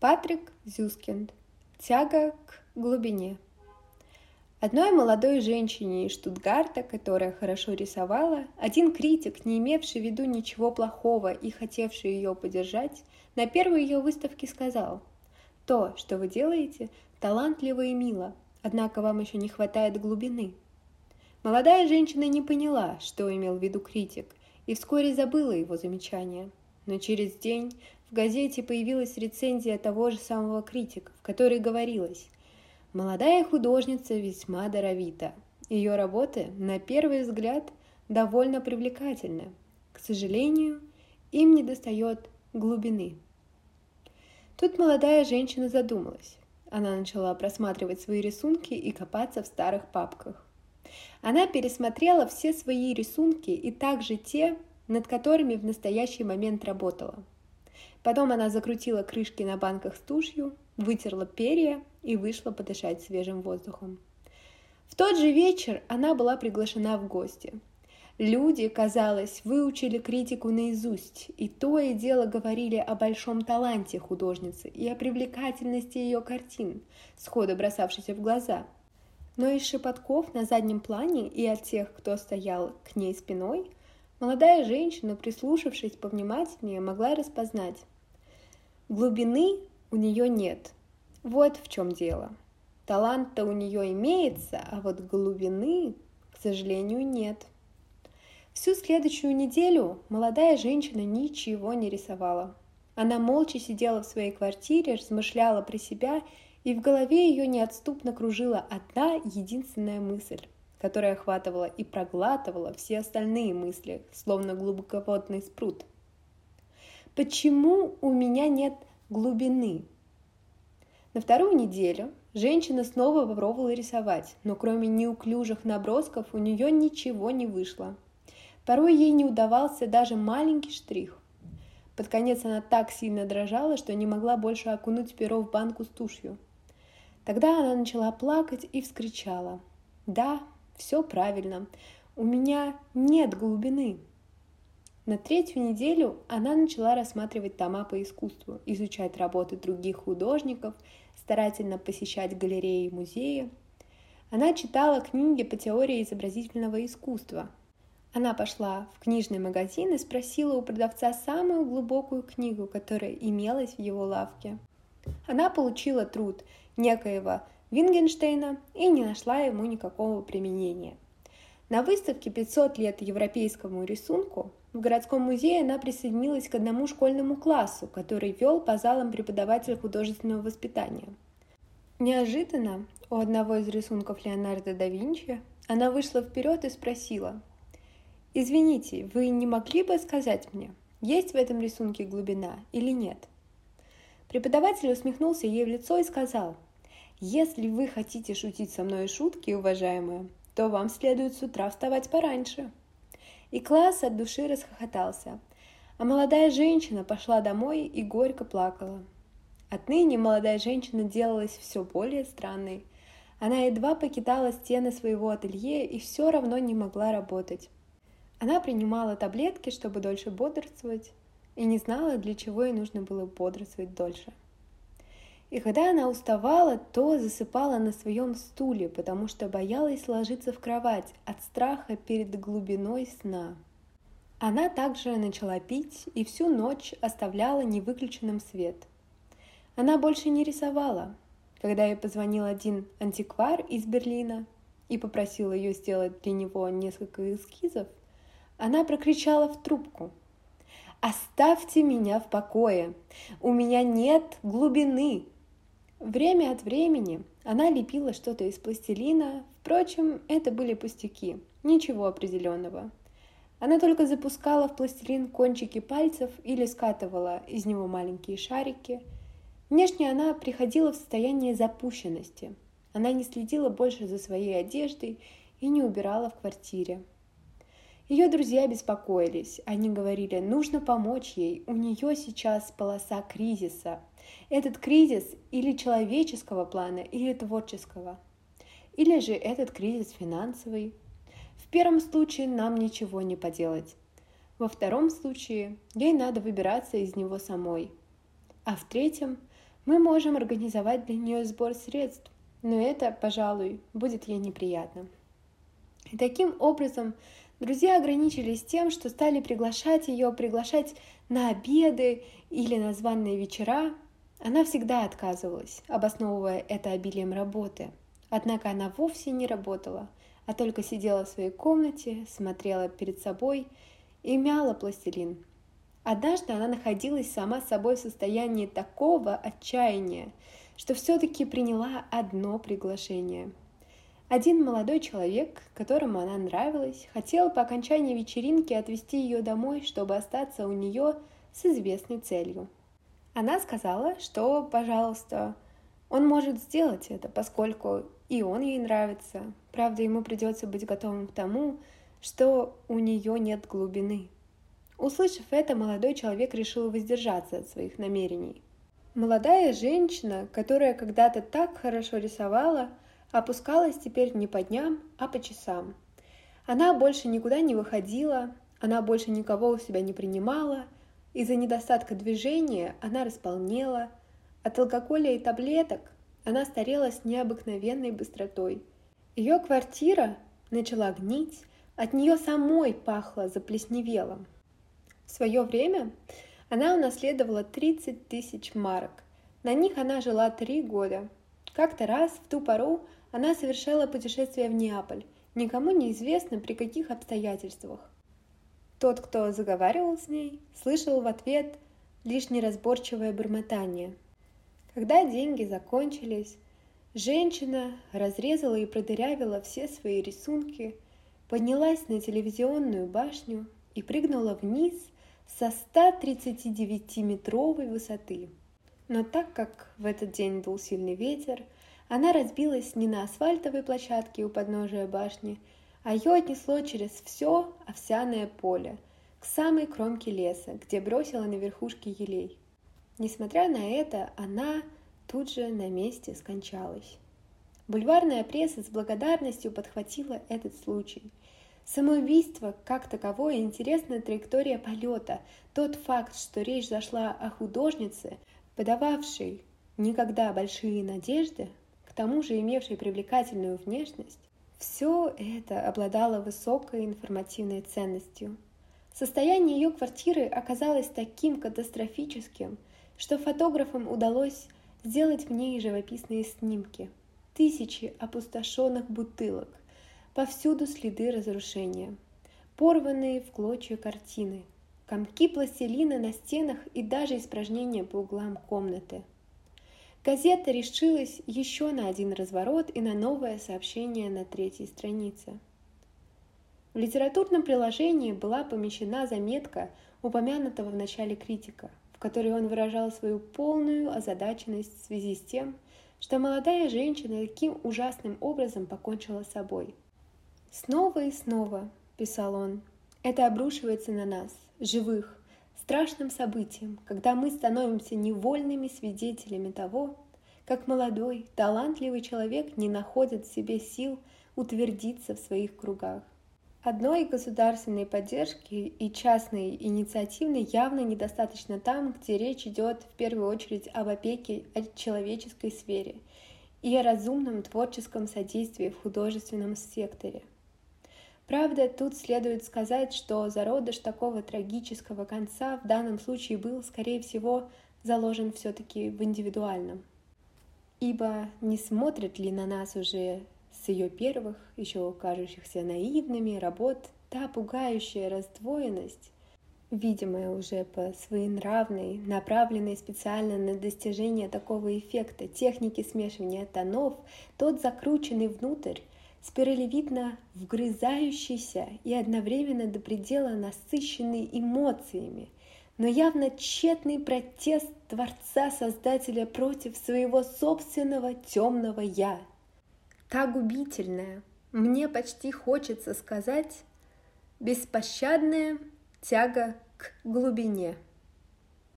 Патрик Зюскинд. Тяга к глубине. Одной молодой женщине из Штутгарта, которая хорошо рисовала, один критик, не имевший в виду ничего плохого и хотевший ее поддержать, на первой ее выставке сказал «То, что вы делаете, талантливо и мило, однако вам еще не хватает глубины». Молодая женщина не поняла, что имел в виду критик, и вскоре забыла его замечание. Но через день в газете появилась рецензия того же самого критика, в которой говорилось «Молодая художница весьма даровита. Ее работы, на первый взгляд, довольно привлекательны. К сожалению, им недостает глубины». Тут молодая женщина задумалась. Она начала просматривать свои рисунки и копаться в старых папках. Она пересмотрела все свои рисунки и также те, над которыми в настоящий момент работала – Потом она закрутила крышки на банках с тушью, вытерла перья и вышла подышать свежим воздухом. В тот же вечер она была приглашена в гости. Люди, казалось, выучили критику наизусть, и то и дело говорили о большом таланте художницы и о привлекательности ее картин, сходу бросавшейся в глаза. Но из шепотков на заднем плане и от тех, кто стоял к ней спиной, молодая женщина, прислушавшись повнимательнее, могла распознать, Глубины у нее нет. Вот в чем дело. Талант-то у нее имеется, а вот глубины, к сожалению, нет. Всю следующую неделю молодая женщина ничего не рисовала. Она молча сидела в своей квартире, размышляла про себя, и в голове ее неотступно кружила одна единственная мысль, которая охватывала и проглатывала все остальные мысли, словно глубоководный спрут – Почему у меня нет глубины? На вторую неделю женщина снова попробовала рисовать, но кроме неуклюжих набросков у нее ничего не вышло. Порой ей не удавался даже маленький штрих. Под конец она так сильно дрожала, что не могла больше окунуть перо в банку с тушью. Тогда она начала плакать и вскричала. «Да, все правильно. У меня нет глубины». На третью неделю она начала рассматривать тома по искусству, изучать работы других художников, старательно посещать галереи и музеи. Она читала книги по теории изобразительного искусства. Она пошла в книжный магазин и спросила у продавца самую глубокую книгу, которая имелась в его лавке. Она получила труд некоего Вингенштейна и не нашла ему никакого применения. На выставке «500 лет европейскому рисунку» В городском музее она присоединилась к одному школьному классу, который вел по залам преподаватель художественного воспитания. Неожиданно у одного из рисунков Леонардо да Винчи она вышла вперед и спросила, «Извините, вы не могли бы сказать мне, есть в этом рисунке глубина или нет?» Преподаватель усмехнулся ей в лицо и сказал, «Если вы хотите шутить со мной шутки, уважаемая, то вам следует с утра вставать пораньше». И класс от души расхохотался. А молодая женщина пошла домой и горько плакала. Отныне молодая женщина делалась все более странной. Она едва покидала стены своего ателье и все равно не могла работать. Она принимала таблетки, чтобы дольше бодрствовать, и не знала, для чего ей нужно было бодрствовать дольше. И когда она уставала, то засыпала на своем стуле, потому что боялась ложиться в кровать от страха перед глубиной сна. Она также начала пить и всю ночь оставляла невыключенным свет. Она больше не рисовала. Когда ей позвонил один антиквар из Берлина и попросил ее сделать для него несколько эскизов, она прокричала в трубку. «Оставьте меня в покое! У меня нет глубины! Время от времени она лепила что-то из пластилина, впрочем, это были пустяки, ничего определенного. Она только запускала в пластилин кончики пальцев или скатывала из него маленькие шарики. Внешне она приходила в состояние запущенности. Она не следила больше за своей одеждой и не убирала в квартире. Ее друзья беспокоились. Они говорили, нужно помочь ей, у нее сейчас полоса кризиса – этот кризис или человеческого плана, или творческого. Или же этот кризис финансовый. В первом случае нам ничего не поделать. Во втором случае ей надо выбираться из него самой. А в третьем Мы можем организовать для нее сбор средств, но это, пожалуй, будет ей неприятно. И таким образом друзья ограничились тем, что стали приглашать ее, приглашать на обеды или на званные вечера. Она всегда отказывалась, обосновывая это обилием работы. Однако она вовсе не работала, а только сидела в своей комнате, смотрела перед собой и мяла пластилин. Однажды она находилась сама с собой в состоянии такого отчаяния, что все-таки приняла одно приглашение. Один молодой человек, которому она нравилась, хотел по окончании вечеринки отвезти ее домой, чтобы остаться у нее с известной целью. Она сказала, что, пожалуйста, он может сделать это, поскольку и он ей нравится. Правда, ему придется быть готовым к тому, что у нее нет глубины. Услышав это, молодой человек решил воздержаться от своих намерений. Молодая женщина, которая когда-то так хорошо рисовала, опускалась теперь не по дням, а по часам. Она больше никуда не выходила, она больше никого у себя не принимала, из-за недостатка движения она располнела, от алкоголя и таблеток она старела с необыкновенной быстротой. Ее квартира начала гнить, от нее самой пахло заплесневелым. В свое время она унаследовала 30 тысяч марок. На них она жила три года. Как-то раз в ту пору она совершала путешествие в Неаполь. Никому не известно, при каких обстоятельствах. Тот, кто заговаривал с ней, слышал в ответ лишь неразборчивое бормотание. Когда деньги закончились, женщина разрезала и продырявила все свои рисунки, поднялась на телевизионную башню и прыгнула вниз – со 139-метровой высоты. Но так как в этот день дул сильный ветер, она разбилась не на асфальтовой площадке у подножия башни, а ее отнесло через все овсяное поле, к самой кромке леса, где бросила на верхушке елей. Несмотря на это, она тут же на месте скончалась. Бульварная пресса с благодарностью подхватила этот случай – Самоубийство как таковое интересная траектория полета. Тот факт, что речь зашла о художнице, подававшей никогда большие надежды, к тому же имевшей привлекательную внешность, все это обладало высокой информативной ценностью. Состояние ее квартиры оказалось таким катастрофическим, что фотографам удалось сделать в ней живописные снимки. Тысячи опустошенных бутылок, Повсюду следы разрушения. Порванные в клочья картины, комки пластилина на стенах и даже испражнения по углам комнаты. Газета решилась еще на один разворот и на новое сообщение на третьей странице. В литературном приложении была помещена заметка упомянутого в начале критика, в которой он выражал свою полную озадаченность в связи с тем, что молодая женщина таким ужасным образом покончила с собой – Снова и снова, писал он, это обрушивается на нас, живых, страшным событием, когда мы становимся невольными свидетелями того, как молодой, талантливый человек не находит в себе сил утвердиться в своих кругах. Одной государственной поддержки и частной инициативы явно недостаточно там, где речь идет в первую очередь об опеке о человеческой сфере и о разумном творческом содействии в художественном секторе. Правда, тут следует сказать, что зародыш такого трагического конца в данном случае был, скорее всего, заложен все-таки в индивидуальном. Ибо не смотрит ли на нас уже с ее первых, еще кажущихся наивными, работ та пугающая раздвоенность, видимая уже по своенравной, направленной специально на достижение такого эффекта техники смешивания тонов, тот закрученный внутрь, спиралевидно вгрызающийся и одновременно до предела насыщенный эмоциями, но явно тщетный протест Творца-Создателя против своего собственного темного «я». Та губительная, мне почти хочется сказать, беспощадная тяга к глубине –